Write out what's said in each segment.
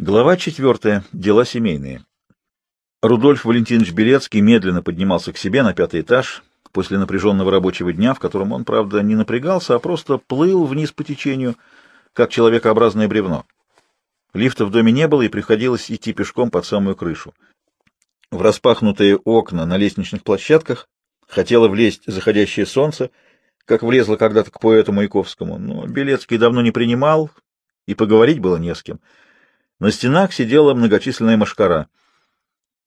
Глава четвертая. Дела семейные. Рудольф Валентинович Белецкий медленно поднимался к себе на пятый этаж после напряженного рабочего дня, в котором он, правда, не напрягался, а просто плыл вниз по течению, как человекообразное бревно. Лифта в доме не было, и приходилось идти пешком под самую крышу. В распахнутые окна на лестничных площадках хотело влезть заходящее солнце, как влезло когда-то к поэту Маяковскому, но Белецкий давно не принимал, и поговорить было не с кем — на стенах сидела многочисленная машкара.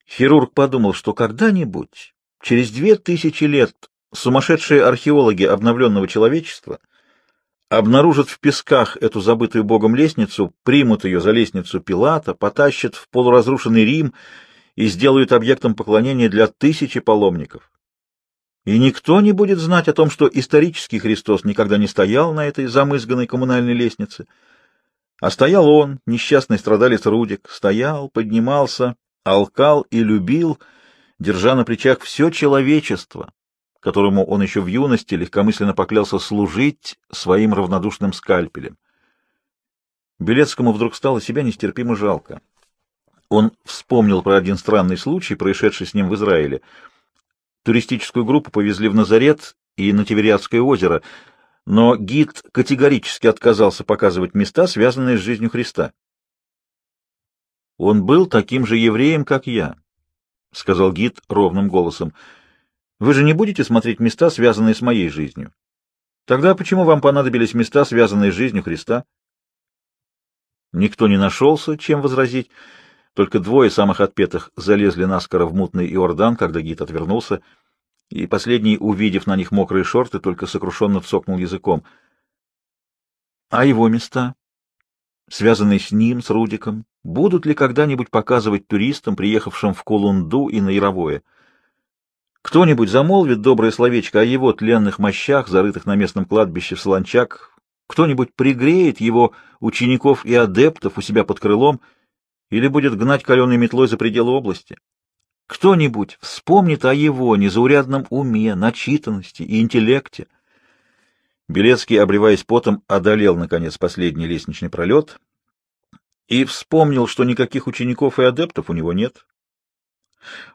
Хирург подумал, что когда-нибудь, через две тысячи лет, сумасшедшие археологи обновленного человечества обнаружат в песках эту забытую Богом лестницу, примут ее за лестницу Пилата, потащат в полуразрушенный Рим и сделают объектом поклонения для тысячи паломников. И никто не будет знать о том, что исторический Христос никогда не стоял на этой замызганной коммунальной лестнице, а стоял он, несчастный страдалец Рудик, стоял, поднимался, алкал и любил, держа на плечах все человечество, которому он еще в юности легкомысленно поклялся служить своим равнодушным скальпелем. Белецкому вдруг стало себя нестерпимо жалко. Он вспомнил про один странный случай, происшедший с ним в Израиле. Туристическую группу повезли в Назарет и на Тивериадское озеро — но гид категорически отказался показывать места, связанные с жизнью Христа. «Он был таким же евреем, как я», — сказал гид ровным голосом. «Вы же не будете смотреть места, связанные с моей жизнью? Тогда почему вам понадобились места, связанные с жизнью Христа?» Никто не нашелся, чем возразить. Только двое самых отпетых залезли наскоро в мутный Иордан, когда гид отвернулся — и последний, увидев на них мокрые шорты, только сокрушенно всокнул языком. А его места, связанные с ним, с Рудиком, будут ли когда-нибудь показывать туристам, приехавшим в Кулунду и на Яровое? Кто-нибудь замолвит доброе словечко о его тленных мощах, зарытых на местном кладбище в Солончак? Кто-нибудь пригреет его учеников и адептов у себя под крылом или будет гнать каленой метлой за пределы области? Кто-нибудь вспомнит о его незаурядном уме, начитанности и интеллекте. Белецкий, обливаясь потом, одолел, наконец, последний лестничный пролет и вспомнил, что никаких учеников и адептов у него нет.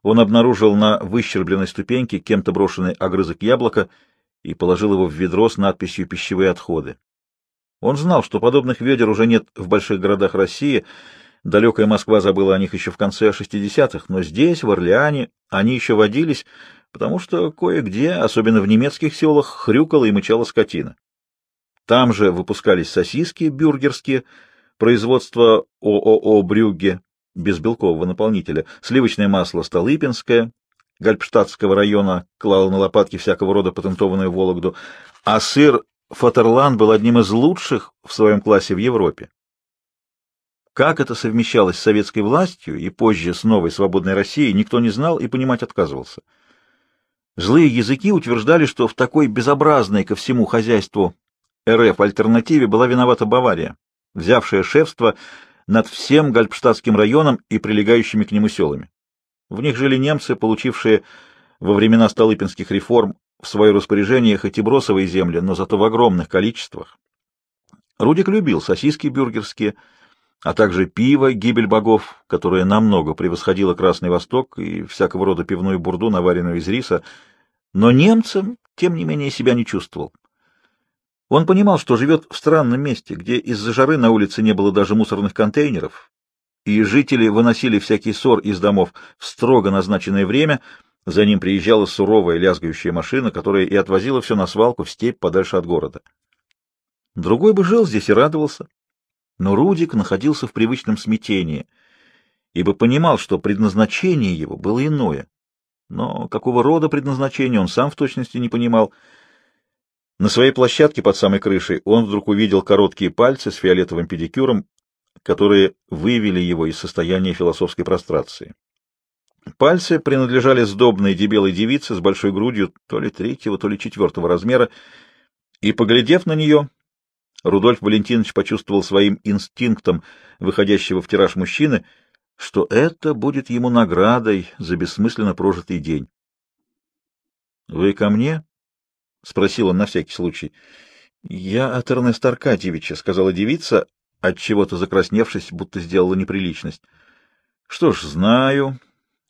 Он обнаружил на выщербленной ступеньке кем-то брошенный огрызок яблока и положил его в ведро с надписью «Пищевые отходы». Он знал, что подобных ведер уже нет в больших городах России, Далекая Москва забыла о них еще в конце 60-х, но здесь, в Орлеане, они еще водились, потому что кое-где, особенно в немецких селах, хрюкала и мычала скотина. Там же выпускались сосиски бюргерские, производство ООО «Брюгге» без белкового наполнителя, сливочное масло «Столыпинское», Гальпштадтского района клало на лопатки всякого рода патентованную Вологду, а сыр Фатерланд был одним из лучших в своем классе в Европе. Как это совмещалось с советской властью и позже с новой свободной Россией, никто не знал и понимать отказывался. Злые языки утверждали, что в такой безобразной ко всему хозяйству РФ альтернативе была виновата Бавария, взявшая шефство над всем Гальпштадтским районом и прилегающими к нему селами. В них жили немцы, получившие во времена Столыпинских реформ в свое распоряжение хоть и бросовые земли, но зато в огромных количествах. Рудик любил сосиски бюргерские, а также пиво «Гибель богов», которое намного превосходило Красный Восток и всякого рода пивную бурду, наваренную из риса, но немцем, тем не менее, себя не чувствовал. Он понимал, что живет в странном месте, где из-за жары на улице не было даже мусорных контейнеров, и жители выносили всякий ссор из домов в строго назначенное время, за ним приезжала суровая лязгающая машина, которая и отвозила все на свалку в степь подальше от города. Другой бы жил здесь и радовался, но Рудик находился в привычном смятении, ибо понимал, что предназначение его было иное. Но какого рода предназначение он сам в точности не понимал. На своей площадке под самой крышей он вдруг увидел короткие пальцы с фиолетовым педикюром, которые вывели его из состояния философской прострации. Пальцы принадлежали сдобной дебелой девице с большой грудью, то ли третьего, то ли четвертого размера, и, поглядев на нее, Рудольф Валентинович почувствовал своим инстинктом выходящего в тираж мужчины, что это будет ему наградой за бессмысленно прожитый день. — Вы ко мне? — спросил он на всякий случай. — Я от Эрнеста Аркадьевича, — сказала девица, от чего-то закрасневшись, будто сделала неприличность. Что ж, знаю.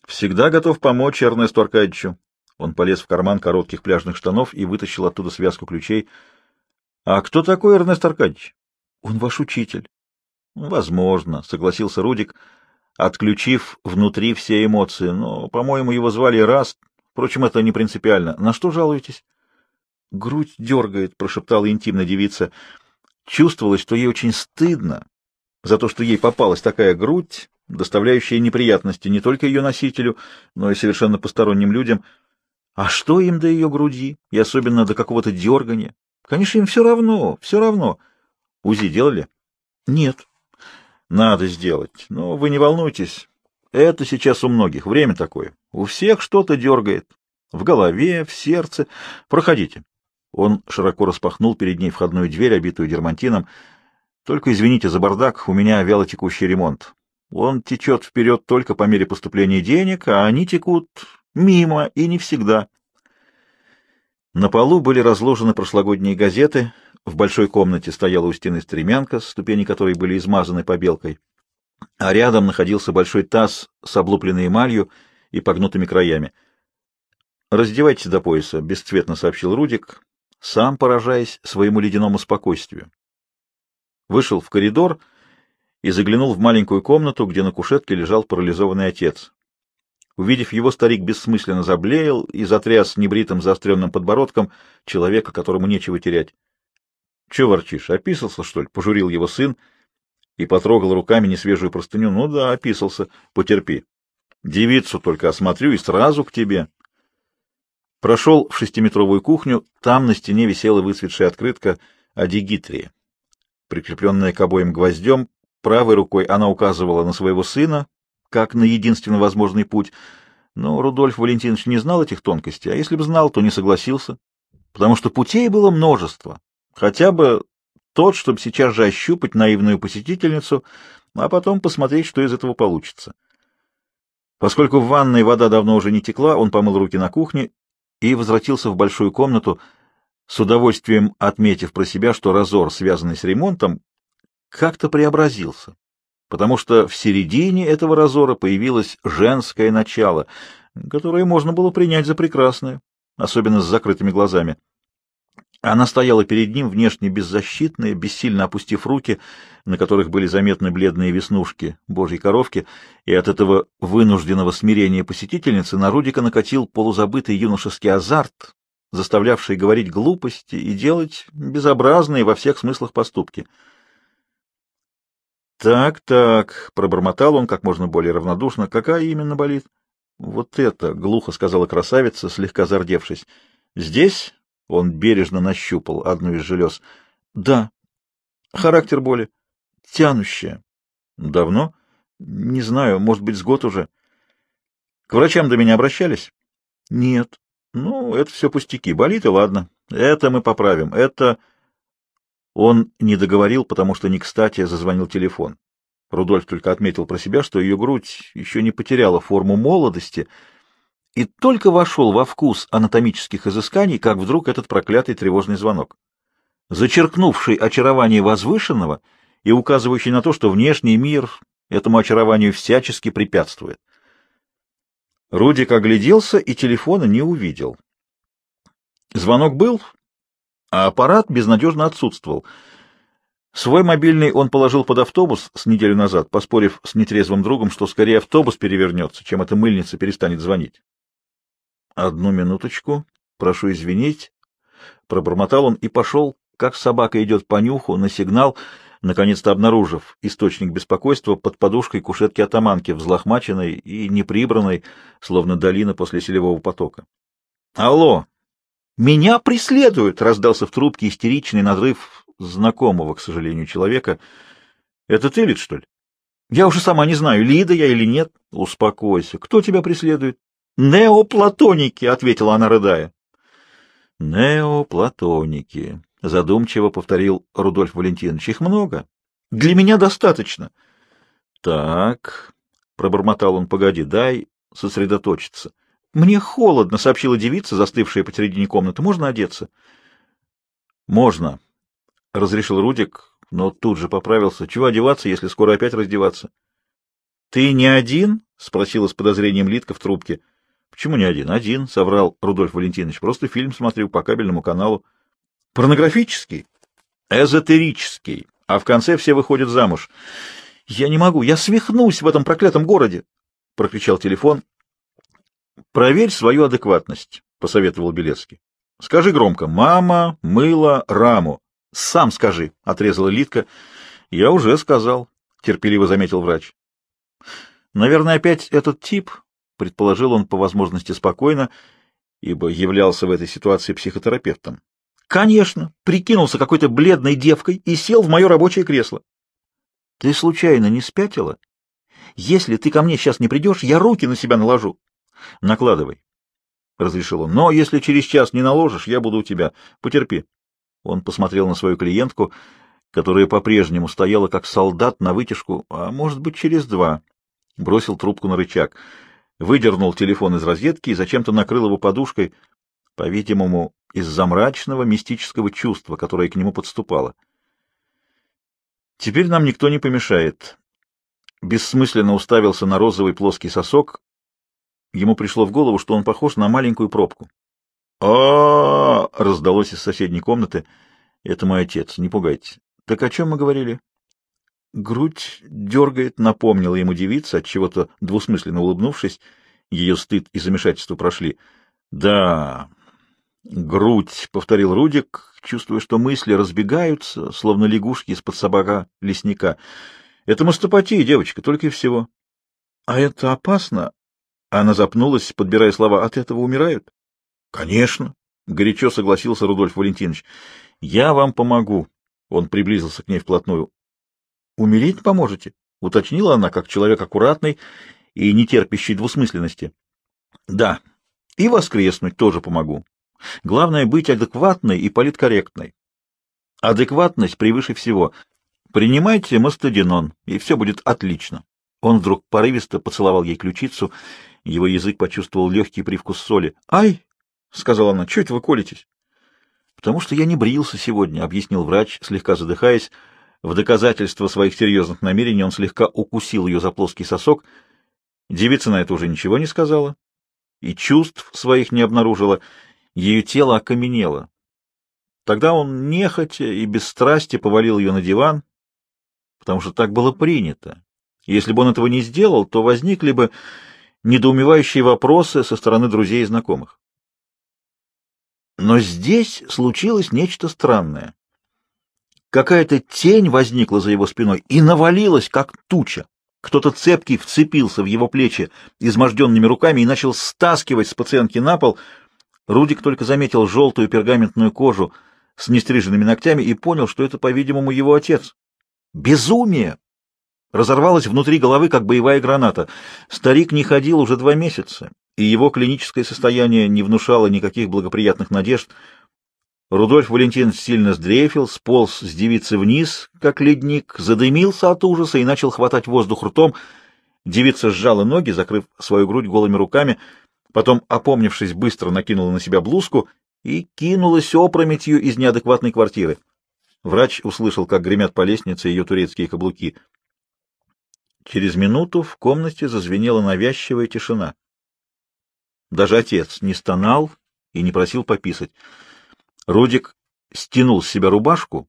Всегда готов помочь Эрнесту Аркадьевичу. Он полез в карман коротких пляжных штанов и вытащил оттуда связку ключей. — А кто такой Эрнест Аркадьевич? — Он ваш учитель. — Возможно, — согласился Рудик, отключив внутри все эмоции. Но, по-моему, его звали Раст. Впрочем, это не принципиально. На что жалуетесь? — Грудь дергает, — прошептала интимно девица. Чувствовалось, что ей очень стыдно за то, что ей попалась такая грудь, доставляющая неприятности не только ее носителю, но и совершенно посторонним людям. А что им до ее груди, и особенно до какого-то дергания? Конечно, им все равно, все равно. УЗИ делали? Нет. Надо сделать. Но вы не волнуйтесь. Это сейчас у многих. Время такое. У всех что-то дергает. В голове, в сердце. Проходите. Он широко распахнул перед ней входную дверь, обитую дермантином. Только извините за бардак, у меня вялотекущий ремонт. Он течет вперед только по мере поступления денег, а они текут мимо и не всегда. На полу были разложены прошлогодние газеты, в большой комнате стояла у стены стремянка, ступени которой были измазаны побелкой, а рядом находился большой таз с облупленной эмалью и погнутыми краями. «Раздевайтесь до пояса», — бесцветно сообщил Рудик, сам поражаясь своему ледяному спокойствию. Вышел в коридор — и заглянул в маленькую комнату, где на кушетке лежал парализованный отец. Увидев его, старик бессмысленно заблеял и затряс небритым заостренным подбородком человека, которому нечего терять. — Че ворчишь, описался, что ли? — пожурил его сын и потрогал руками несвежую простыню. — Ну да, описался. Потерпи. Девицу только осмотрю и сразу к тебе. Прошел в шестиметровую кухню, там на стене висела выцветшая открытка о дигитрии. Прикрепленная к обоим гвоздем, Правой рукой она указывала на своего сына, как на единственно возможный путь, но Рудольф Валентинович не знал этих тонкостей, а если бы знал, то не согласился, потому что путей было множество, хотя бы тот, чтобы сейчас же ощупать наивную посетительницу, а потом посмотреть, что из этого получится. Поскольку в ванной вода давно уже не текла, он помыл руки на кухне и возвратился в большую комнату, с удовольствием отметив про себя, что разор, связанный с ремонтом, как-то преобразился, потому что в середине этого разора появилось женское начало, которое можно было принять за прекрасное, особенно с закрытыми глазами. Она стояла перед ним, внешне беззащитная, бессильно опустив руки, на которых были заметны бледные веснушки божьей коровки, и от этого вынужденного смирения посетительницы на Рудика накатил полузабытый юношеский азарт, заставлявший говорить глупости и делать безобразные во всех смыслах поступки — «Так, так», — пробормотал он как можно более равнодушно. «Какая именно болит?» «Вот это», — глухо сказала красавица, слегка зардевшись. «Здесь?» — он бережно нащупал одну из желез. «Да». «Характер боли?» «Тянущая». «Давно?» «Не знаю, может быть, с год уже». «К врачам до меня обращались?» «Нет». «Ну, это все пустяки. Болит и ладно. Это мы поправим. Это...» Он не договорил, потому что не кстати зазвонил телефон. Рудольф только отметил про себя, что ее грудь еще не потеряла форму молодости, и только вошел во вкус анатомических изысканий, как вдруг этот проклятый тревожный звонок, зачеркнувший очарование возвышенного и указывающий на то, что внешний мир этому очарованию всячески препятствует. Рудик огляделся и телефона не увидел. Звонок был, а аппарат безнадежно отсутствовал. Свой мобильный он положил под автобус с неделю назад, поспорив с нетрезвым другом, что скорее автобус перевернется, чем эта мыльница перестанет звонить. «Одну минуточку, прошу извинить», — пробормотал он и пошел, как собака идет по нюху, на сигнал, наконец-то обнаружив источник беспокойства под подушкой кушетки атаманки, взлохмаченной и неприбранной, словно долина после селевого потока. «Алло!» «Меня преследуют!» — раздался в трубке истеричный надрыв знакомого, к сожалению, человека. «Это ты, Лид, что ли?» «Я уже сама не знаю, Лида я или нет». «Успокойся. Кто тебя преследует?» «Неоплатоники!» — ответила она, рыдая. «Неоплатоники», — задумчиво повторил Рудольф Валентинович. «Их много. Для меня достаточно». «Так», — пробормотал он, — «погоди, дай сосредоточиться». «Мне холодно», — сообщила девица, застывшая посередине комнаты. «Можно одеться?» «Можно», — разрешил Рудик. но тут же поправился. Чего одеваться, если скоро опять раздеваться? — Ты не один? — спросила с подозрением Литка в трубке. — Почему не один? — Один, — соврал Рудольф Валентинович. — Просто фильм смотрю по кабельному каналу. — Порнографический? — Эзотерический. А в конце все выходят замуж. — Я не могу, я свихнусь в этом проклятом городе! — прокричал телефон. — Проверь свою адекватность, — посоветовал Белецкий. — Скажи громко «мама мыла раму». Сам скажи, — отрезала Литка. — Я уже сказал, — терпеливо заметил врач. — Наверное, опять этот тип, — предположил он по возможности спокойно, ибо являлся в этой ситуации психотерапевтом. — Конечно, прикинулся какой-то бледной девкой и сел в мое рабочее кресло. — Ты случайно не спятила? Если ты ко мне сейчас не придешь, я руки на себя наложу. — Накладывай, — разрешил он. — Но если через час не наложишь, я буду у тебя. Потерпи. Он посмотрел на свою клиентку, которая по-прежнему стояла как солдат на вытяжку, а может быть через два. Бросил трубку на рычаг, выдернул телефон из розетки и зачем-то накрыл его подушкой, по-видимому, из-за мрачного мистического чувства, которое к нему подступало. Теперь нам никто не помешает. Бессмысленно уставился на розовый плоский сосок. Ему пришло в голову, что он похож на маленькую пробку а раздалось из соседней комнаты. Это мой отец, не пугайтесь. Так о чем мы говорили? Грудь дергает, напомнила ему девица, чего то двусмысленно улыбнувшись. Ее стыд и замешательство прошли. Да, грудь, — повторил Рудик, чувствуя, что мысли разбегаются, словно лягушки из-под собака лесника. Это мастопатия, девочка, только и всего. А это опасно? Она запнулась, подбирая слова. От этого умирают? Конечно, горячо согласился Рудольф Валентинович. Я вам помогу. Он приблизился к ней вплотную. Умереть поможете? уточнила она, как человек аккуратный и не терпящий двусмысленности. Да, и воскреснуть тоже помогу. Главное быть адекватной и политкорректной. Адекватность превыше всего. Принимайте мастодинон, и все будет отлично. Он вдруг порывисто поцеловал ей ключицу, его язык почувствовал легкий привкус соли. «Ай!» — сказала она. — Чего это вы колитесь? — Потому что я не брился сегодня, — объяснил врач, слегка задыхаясь. В доказательство своих серьезных намерений он слегка укусил ее за плоский сосок. Девица на это уже ничего не сказала и чувств своих не обнаружила. Ее тело окаменело. Тогда он нехотя и без страсти повалил ее на диван, потому что так было принято. Если бы он этого не сделал, то возникли бы недоумевающие вопросы со стороны друзей и знакомых. Но здесь случилось нечто странное. Какая-то тень возникла за его спиной и навалилась, как туча. Кто-то цепкий вцепился в его плечи изможденными руками и начал стаскивать с пациентки на пол. Рудик только заметил желтую пергаментную кожу с нестриженными ногтями и понял, что это, по-видимому, его отец. Безумие! Разорвалось внутри головы, как боевая граната. Старик не ходил уже два месяца, и его клиническое состояние не внушало никаких благоприятных надежд. Рудольф Валентинович сильно сдрефил, сполз с девицы вниз, как ледник, задымился от ужаса и начал хватать воздух ртом. Девица сжала ноги, закрыв свою грудь голыми руками, потом, опомнившись, быстро накинула на себя блузку и кинулась опрометью из неадекватной квартиры. Врач услышал, как гремят по лестнице ее турецкие каблуки. Через минуту в комнате зазвенела навязчивая тишина. Даже отец не стонал и не просил пописать. Рудик стянул с себя рубашку.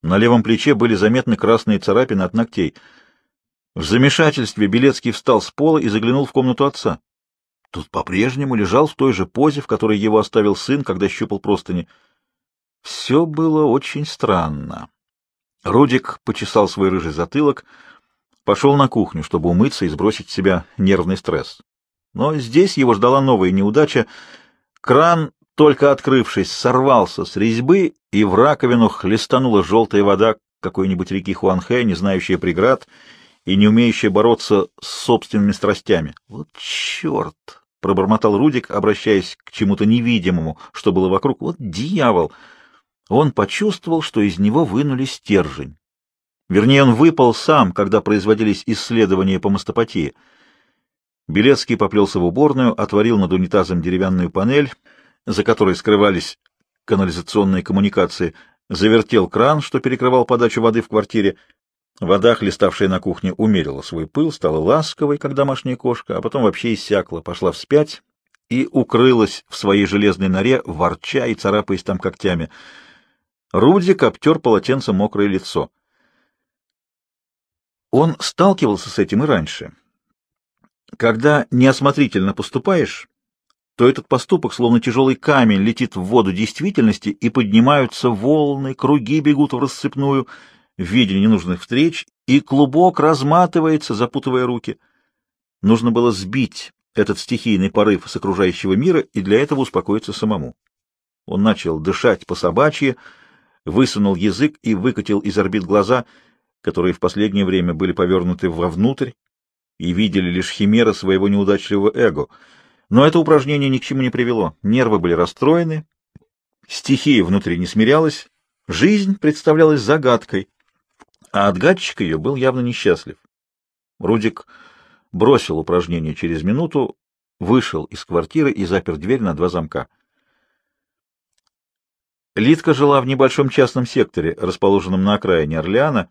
На левом плече были заметны красные царапины от ногтей. В замешательстве Белецкий встал с пола и заглянул в комнату отца. Тут по-прежнему лежал в той же позе, в которой его оставил сын, когда щупал простыни. Все было очень странно. Рудик почесал свой рыжий затылок, пошел на кухню, чтобы умыться и сбросить с себя нервный стресс. Но здесь его ждала новая неудача. Кран, только открывшись, сорвался с резьбы, и в раковину хлестанула желтая вода какой-нибудь реки Хуанхэ, не знающая преград и не умеющая бороться с собственными страстями. «Вот черт!» — пробормотал Рудик, обращаясь к чему-то невидимому, что было вокруг. «Вот дьявол!» Он почувствовал, что из него вынули стержень. Вернее, он выпал сам, когда производились исследования по мастопатии — Белецкий поплелся в уборную, отворил над унитазом деревянную панель, за которой скрывались канализационные коммуникации, завертел кран, что перекрывал подачу воды в квартире. Вода, хлеставшая на кухне, умерила свой пыл, стала ласковой, как домашняя кошка, а потом вообще иссякла, пошла вспять и укрылась в своей железной норе, ворча и царапаясь там когтями. Рудик обтер полотенцем мокрое лицо. Он сталкивался с этим и раньше. Когда неосмотрительно поступаешь, то этот поступок, словно тяжелый камень, летит в воду действительности, и поднимаются волны, круги бегут в рассыпную в виде ненужных встреч, и клубок разматывается, запутывая руки. Нужно было сбить этот стихийный порыв с окружающего мира и для этого успокоиться самому. Он начал дышать по собачьи, высунул язык и выкатил из орбит глаза, которые в последнее время были повернуты вовнутрь и видели лишь химеры своего неудачливого эго — но это упражнение ни к чему не привело. Нервы были расстроены, стихия внутри не смирялась, жизнь представлялась загадкой, а отгадчик ее был явно несчастлив. Рудик бросил упражнение через минуту, вышел из квартиры и запер дверь на два замка. Лидка жила в небольшом частном секторе, расположенном на окраине Орлеана,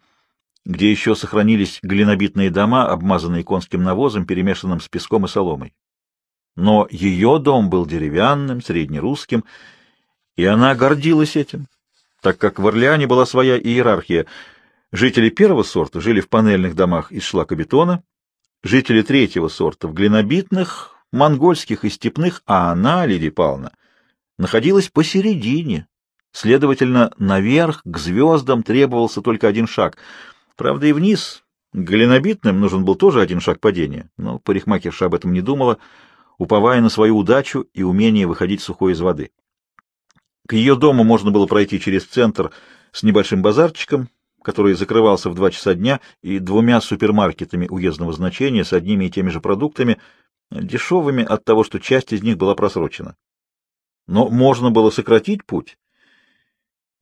где еще сохранились глинобитные дома, обмазанные конским навозом, перемешанным с песком и соломой но ее дом был деревянным, среднерусским, и она гордилась этим, так как в Орлеане была своя иерархия. Жители первого сорта жили в панельных домах из шлакобетона, жители третьего сорта в глинобитных, монгольских и степных, а она, Лидия Павловна, находилась посередине. Следовательно, наверх, к звездам, требовался только один шаг. Правда, и вниз, к глинобитным, нужен был тоже один шаг падения, но парикмахерша об этом не думала — уповая на свою удачу и умение выходить сухой из воды. К ее дому можно было пройти через центр с небольшим базарчиком, который закрывался в два часа дня, и двумя супермаркетами уездного значения с одними и теми же продуктами, дешевыми от того, что часть из них была просрочена. Но можно было сократить путь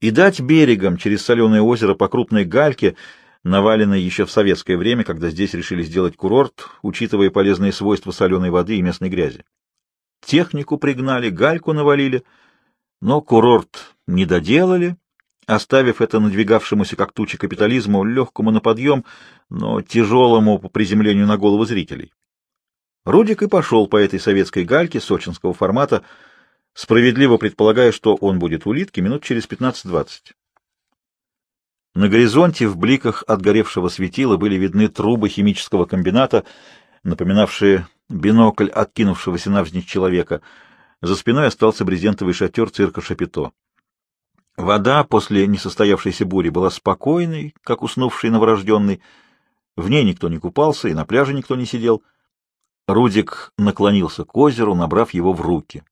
и дать берегом через соленое озеро по крупной гальке, наваленной еще в советское время, когда здесь решили сделать курорт, учитывая полезные свойства соленой воды и местной грязи. Технику пригнали, гальку навалили, но курорт не доделали, оставив это надвигавшемуся как тучи капитализму легкому на подъем, но тяжелому по приземлению на голову зрителей. Рудик и пошел по этой советской гальке сочинского формата, справедливо предполагая, что он будет улитки минут через 15-20. На горизонте в бликах отгоревшего светила были видны трубы химического комбината, напоминавшие бинокль откинувшегося навзничь человека. За спиной остался брезентовый шатер цирка Шапито. Вода после несостоявшейся бури была спокойной, как уснувший новорожденный. В ней никто не купался, и на пляже никто не сидел. Рудик наклонился к озеру, набрав его в руки.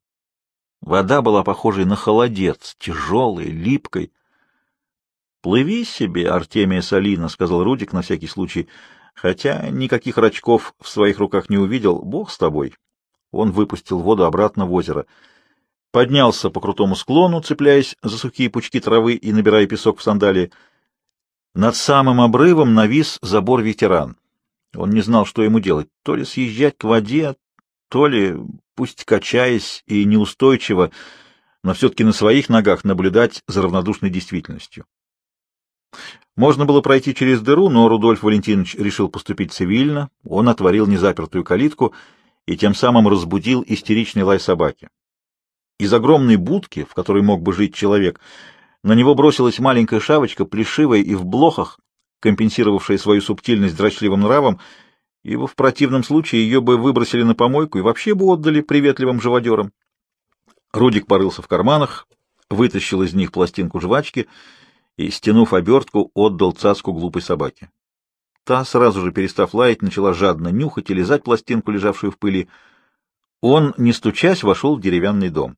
Вода была похожей на холодец, тяжелой, липкой. «Плыви себе, Артемия Салина», — сказал Рудик на всякий случай, хотя никаких рачков в своих руках не увидел. «Бог с тобой». Он выпустил воду обратно в озеро. Поднялся по крутому склону, цепляясь за сухие пучки травы и набирая песок в сандалии. Над самым обрывом навис забор ветеран. Он не знал, что ему делать. То ли съезжать к воде, то ли, пусть качаясь и неустойчиво, но все-таки на своих ногах наблюдать за равнодушной действительностью. Можно было пройти через дыру, но Рудольф Валентинович решил поступить цивильно. Он отворил незапертую калитку и тем самым разбудил истеричный лай собаки. Из огромной будки, в которой мог бы жить человек, на него бросилась маленькая шавочка, плешивая и в блохах, компенсировавшая свою субтильность дрочливым нравом, ибо в противном случае ее бы выбросили на помойку и вообще бы отдали приветливым живодерам. Рудик порылся в карманах, вытащил из них пластинку жвачки — и, стянув обертку, отдал цаску глупой собаке. Та, сразу же перестав лаять, начала жадно нюхать и лизать пластинку, лежавшую в пыли. Он, не стучась, вошел в деревянный дом.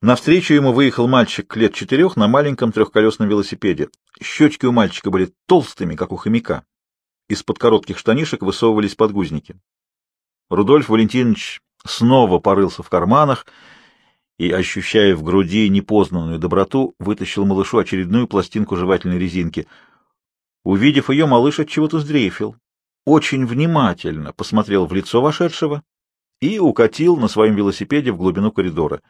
Навстречу ему выехал мальчик лет четырех на маленьком трехколесном велосипеде. Щечки у мальчика были толстыми, как у хомяка. Из-под коротких штанишек высовывались подгузники. Рудольф Валентинович снова порылся в карманах и, ощущая в груди непознанную доброту, вытащил малышу очередную пластинку жевательной резинки. Увидев ее, малыш от чего-то сдрейфил, очень внимательно посмотрел в лицо вошедшего и укатил на своем велосипеде в глубину коридора.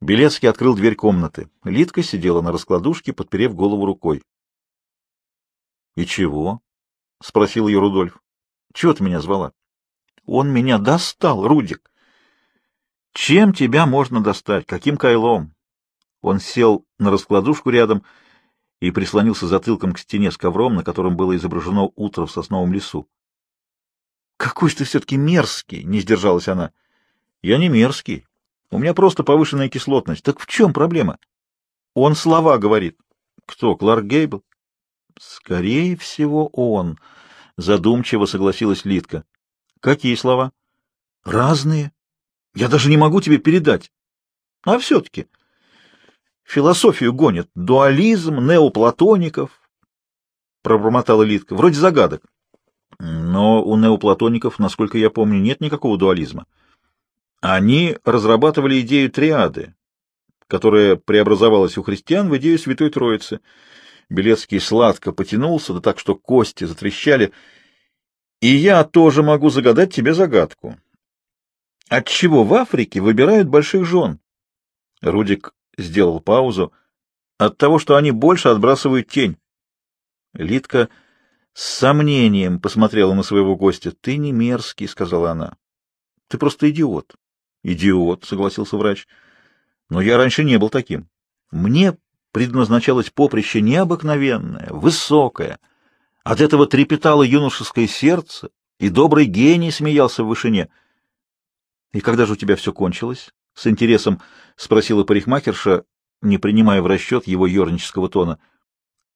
Белецкий открыл дверь комнаты. Лидка сидела на раскладушке, подперев голову рукой. — И чего? — спросил ее Рудольф. — Чего ты меня звала? — Он меня достал, Рудик. — Чем тебя можно достать? Каким кайлом? Он сел на раскладушку рядом и прислонился затылком к стене с ковром, на котором было изображено утро в сосновом лесу. — Какой ты все-таки мерзкий! — не сдержалась она. — Я не мерзкий. У меня просто повышенная кислотность. Так в чем проблема? Он слова говорит. Кто, Кларк Гейбл? Скорее всего, он. Задумчиво согласилась Литка. Какие слова? Разные. Я даже не могу тебе передать. А все-таки. Философию гонят. Дуализм, неоплатоников. Пробормотала Литка. Вроде загадок. Но у неоплатоников, насколько я помню, нет никакого дуализма. Они разрабатывали идею триады, которая преобразовалась у христиан в идею Святой Троицы. Белецкий сладко потянулся, да так, что кости затрещали. И я тоже могу загадать тебе загадку. Отчего в Африке выбирают больших жен? Рудик сделал паузу. От того, что они больше отбрасывают тень. Литка с сомнением посмотрела на своего гостя. — Ты не мерзкий, — сказала она. — Ты просто идиот. Идиот, согласился врач. Но я раньше не был таким. Мне предназначалось поприще необыкновенное, высокое. От этого трепетало юношеское сердце, и добрый гений смеялся в вышине. И когда же у тебя все кончилось? С интересом спросила парикмахерша, не принимая в расчет его ернического тона.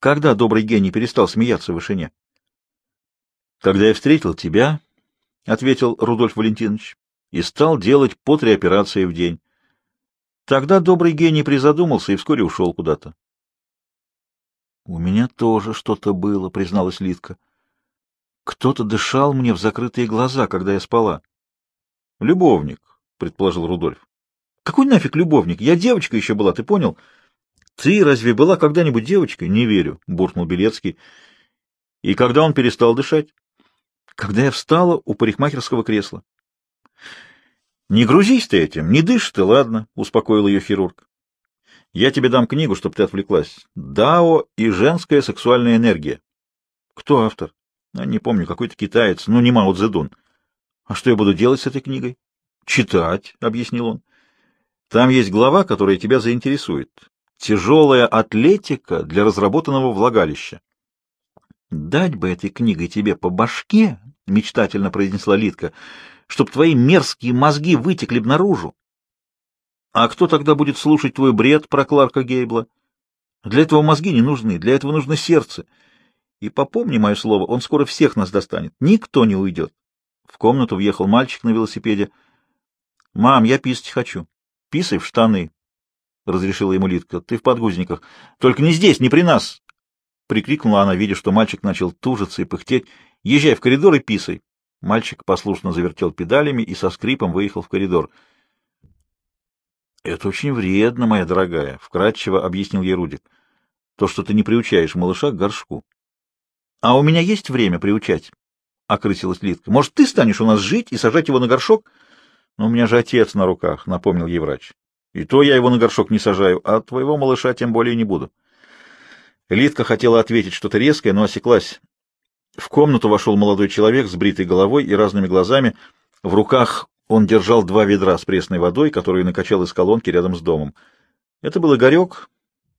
Когда добрый гений перестал смеяться в вышине? Когда я встретил тебя, — ответил Рудольф Валентинович, и стал делать по три операции в день. Тогда добрый гений призадумался и вскоре ушел куда-то. — У меня тоже что-то было, — призналась Литка. — Кто-то дышал мне в закрытые глаза, когда я спала. — Любовник, — предположил Рудольф. — Какой нафиг любовник? Я девочка еще была, ты понял? — Ты разве была когда-нибудь девочкой? — Не верю, — буркнул Белецкий. — И когда он перестал дышать? — Когда я встала у парикмахерского кресла. Не грузись ты этим, не дышь ты, ладно, — успокоил ее хирург. Я тебе дам книгу, чтобы ты отвлеклась. Дао и женская сексуальная энергия. Кто автор? А, не помню, какой-то китаец, ну, не Мао Цзэдун. А что я буду делать с этой книгой? Читать, — объяснил он. Там есть глава, которая тебя заинтересует. Тяжелая атлетика для разработанного влагалища. Дать бы этой книгой тебе по башке, — мечтательно произнесла Литка, — чтобы твои мерзкие мозги вытекли б наружу. А кто тогда будет слушать твой бред про Кларка Гейбла? Для этого мозги не нужны, для этого нужно сердце. И попомни мое слово, он скоро всех нас достанет. Никто не уйдет. В комнату въехал мальчик на велосипеде. — Мам, я писать хочу. — Писай в штаны, — разрешила ему Литка. — Ты в подгузниках. Только не здесь, не при нас. Прикрикнула она, видя, что мальчик начал тужиться и пыхтеть. — Езжай в коридор и писай. Мальчик послушно завертел педалями и со скрипом выехал в коридор. — Это очень вредно, моя дорогая, — вкратчиво объяснил ей Рудик. — То, что ты не приучаешь малыша к горшку. — А у меня есть время приучать, — окрысилась Литка. — Может, ты станешь у нас жить и сажать его на горшок? — Но у меня же отец на руках, — напомнил ей врач. — И то я его на горшок не сажаю, а твоего малыша тем более не буду. Литка хотела ответить что-то резкое, но осеклась. В комнату вошел молодой человек с бритой головой и разными глазами. В руках он держал два ведра с пресной водой, которые накачал из колонки рядом с домом. Это был Игорек,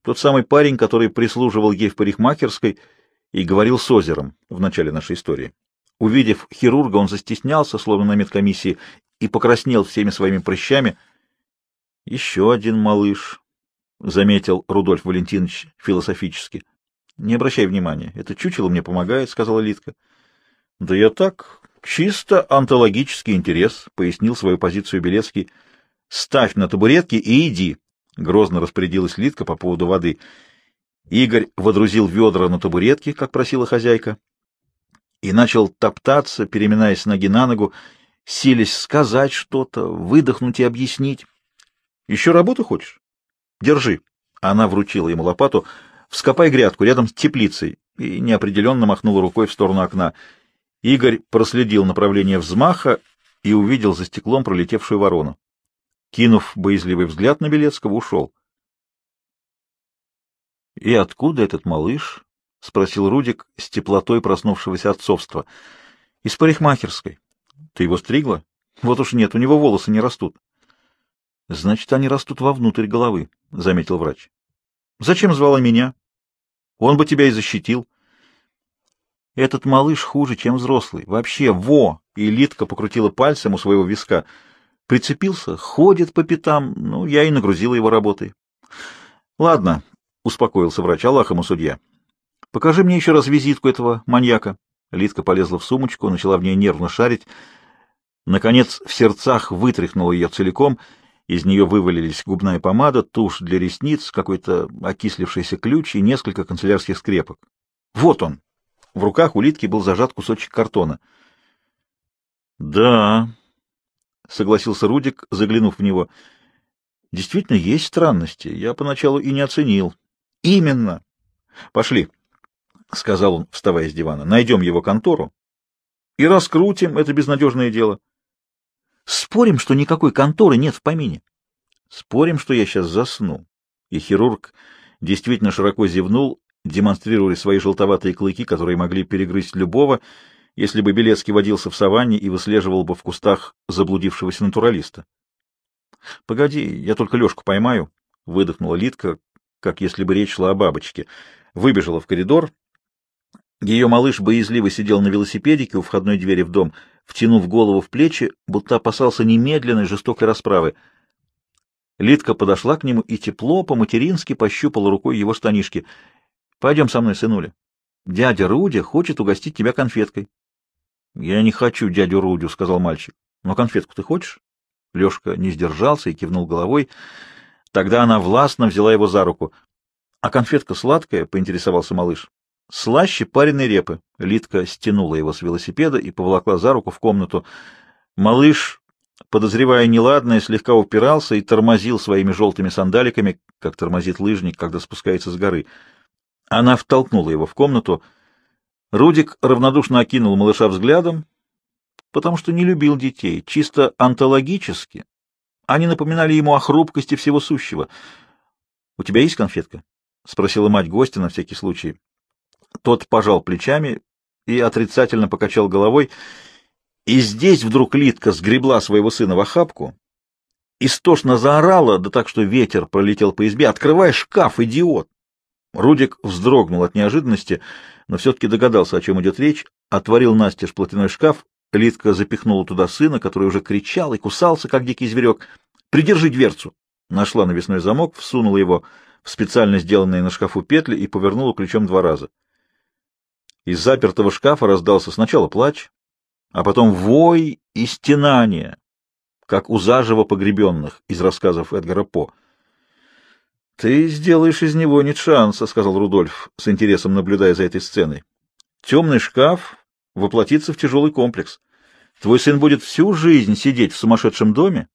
тот самый парень, который прислуживал ей в парикмахерской и говорил с озером в начале нашей истории. Увидев хирурга, он застеснялся, словно на медкомиссии, и покраснел всеми своими прыщами. — Еще один малыш, — заметил Рудольф Валентинович философически. Не обращай внимания. Это чучело мне помогает, — сказала Литка. — Да я так, чисто антологический интерес, — пояснил свою позицию Белецкий. — Ставь на табуретки и иди, — грозно распорядилась Литка по поводу воды. Игорь водрузил ведра на табуретки, как просила хозяйка, и начал топтаться, переминаясь ноги на ногу, силясь сказать что-то, выдохнуть и объяснить. — Еще работу хочешь? — Держи. Она вручила ему лопату — Вскопай грядку рядом с теплицей, и неопределенно махнула рукой в сторону окна. Игорь проследил направление взмаха и увидел за стеклом пролетевшую ворону. кинув боязливый взгляд на Белецкого, ушел. — И откуда этот малыш? — спросил Рудик с теплотой проснувшегося отцовства. — Из парикмахерской. — Ты его стригла? — Вот уж нет, у него волосы не растут. — Значит, они растут вовнутрь головы, — заметил врач. — Зачем звала меня? Он бы тебя и защитил. Этот малыш хуже, чем взрослый. Вообще, во! И Литка покрутила пальцем у своего виска. Прицепился, ходит по пятам. Ну, я и нагрузила его работой. Ладно, — успокоился врач, — Аллах ему судья. Покажи мне еще раз визитку этого маньяка. Литка полезла в сумочку, начала в ней нервно шарить. Наконец, в сердцах вытряхнула ее целиком. Из нее вывалились губная помада, тушь для ресниц, какой-то окислившийся ключ и несколько канцелярских скрепок. Вот он! В руках улитки был зажат кусочек картона. «Да», — согласился Рудик, заглянув в него. «Действительно, есть странности. Я поначалу и не оценил». «Именно. Пошли», — сказал он, вставая с дивана. «Найдем его контору и раскрутим это безнадежное дело». «Спорим, что никакой конторы нет в помине?» «Спорим, что я сейчас засну». И хирург действительно широко зевнул, демонстрируя свои желтоватые клыки, которые могли перегрызть любого, если бы Белецкий водился в саванне и выслеживал бы в кустах заблудившегося натуралиста. — Погоди, я только Лешку поймаю, — выдохнула Литка, как если бы речь шла о бабочке. Выбежала в коридор. Ее малыш боязливо сидел на велосипедике у входной двери в дом, втянув голову в плечи, будто опасался немедленной жестокой расправы. Литка подошла к нему и тепло, по-матерински пощупала рукой его штанишки — Пойдем со мной, сынуля. Дядя Рудя хочет угостить тебя конфеткой. — Я не хочу дядю Рудю, — сказал мальчик. — Но конфетку ты хочешь? Лешка не сдержался и кивнул головой. Тогда она властно взяла его за руку. — А конфетка сладкая? — поинтересовался малыш. — Слаще пареной репы. Литка стянула его с велосипеда и поволокла за руку в комнату. Малыш, подозревая неладное, слегка упирался и тормозил своими желтыми сандаликами, как тормозит лыжник, когда спускается с горы. — она втолкнула его в комнату. Рудик равнодушно окинул малыша взглядом, потому что не любил детей, чисто онтологически. Они напоминали ему о хрупкости всего сущего. — У тебя есть конфетка? — спросила мать гостя на всякий случай. Тот пожал плечами и отрицательно покачал головой. И здесь вдруг Литка сгребла своего сына в охапку, истошно заорала, да так, что ветер пролетел по избе. «Открывай шкаф, идиот!» Рудик вздрогнул от неожиданности, но все-таки догадался, о чем идет речь, отворил настежь платяной шкаф, Литка запихнула туда сына, который уже кричал и кусался, как дикий зверек. «Придержи дверцу!» Нашла навесной замок, всунула его в специально сделанные на шкафу петли и повернула ключом два раза. Из запертого шкафа раздался сначала плач, а потом вой и стенание, как у заживо погребенных из рассказов Эдгара По. — Ты сделаешь из него нет шанса, — сказал Рудольф, с интересом наблюдая за этой сценой. — Темный шкаф воплотится в тяжелый комплекс. Твой сын будет всю жизнь сидеть в сумасшедшем доме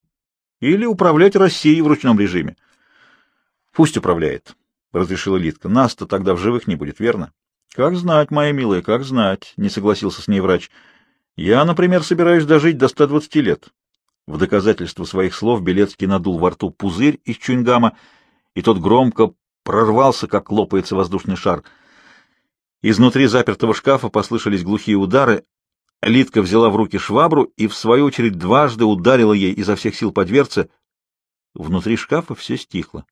или управлять Россией в ручном режиме. — Пусть управляет, — разрешила Литка. — Нас-то тогда в живых не будет, верно? — Как знать, моя милая, как знать, — не согласился с ней врач. — Я, например, собираюсь дожить до 120 лет. В доказательство своих слов Белецкий надул во рту пузырь из чуингама — и тот громко прорвался, как лопается воздушный шар. Изнутри запертого шкафа послышались глухие удары. Литка взяла в руки швабру и, в свою очередь, дважды ударила ей изо всех сил по дверце. Внутри шкафа все стихло.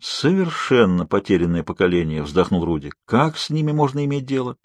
«Совершенно потерянное поколение», — вздохнул Руди. «Как с ними можно иметь дело?»